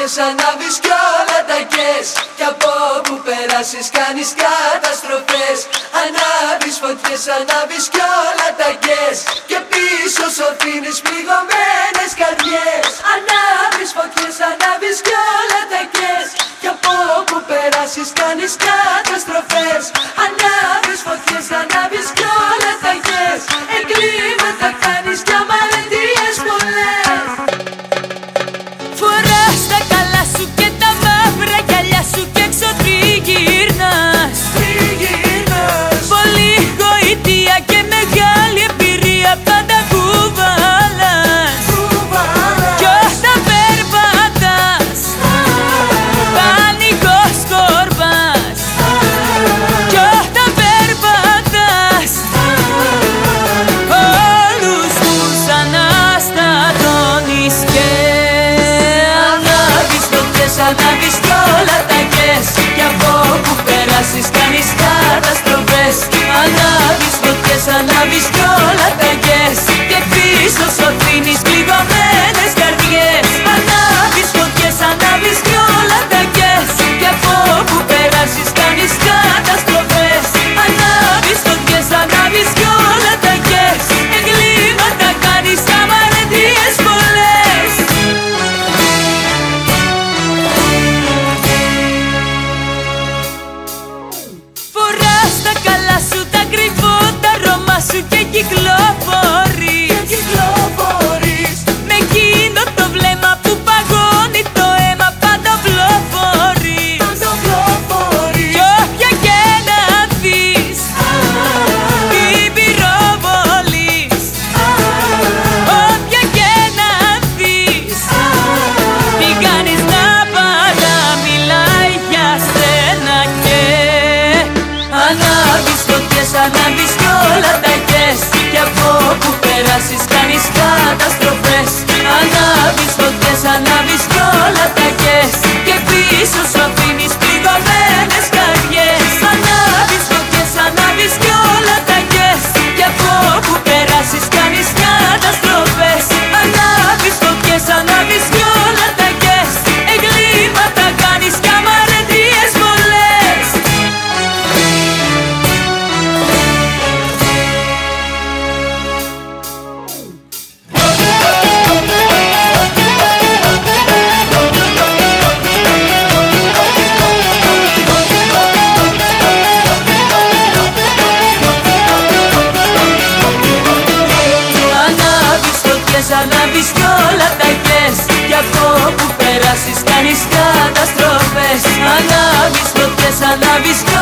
μάχες ανάβεις κι όλα τα κες Κι από που περάσεις κάνεις καταστροφές. Ανάβεις φωτιές, ανάβεις κι όλα τα κες Και πίσω σου αφήνεις πληγωμένες καρδιές. Ανάβεις φωτιές, ανάβεις κι όλα τα κες Κι από που περάσεις κάνεις καταστροφές. Ανάβεις φωτιές, ανάβεις κι Francis без тебя.